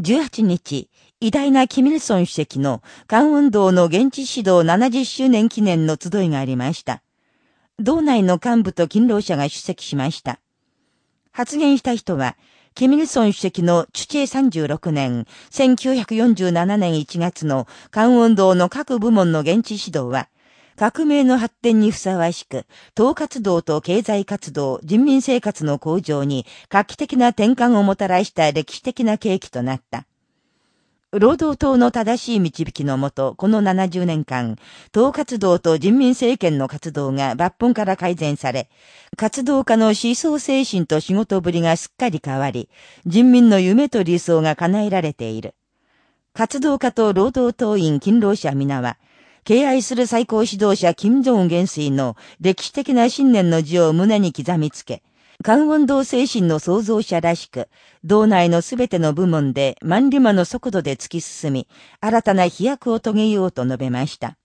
18日、偉大なキミルソン主席の韓運動の現地指導70周年記念の集いがありました。道内の幹部と勤労者が出席しました。発言した人は、キミルソン主席のチュチェ36年、1947年1月の韓運動の各部門の現地指導は、革命の発展にふさわしく、党活動と経済活動、人民生活の向上に画期的な転換をもたらした歴史的な契機となった。労働党の正しい導きのもと、この70年間、党活動と人民政権の活動が抜本から改善され、活動家の思想精神と仕事ぶりがすっかり変わり、人民の夢と理想が叶えられている。活動家と労働党員勤労者皆は、敬愛する最高指導者金正恩元帥の歴史的な信念の字を胸に刻みつけ、関運動精神の創造者らしく、道内のすべての部門で万里馬の速度で突き進み、新たな飛躍を遂げようと述べました。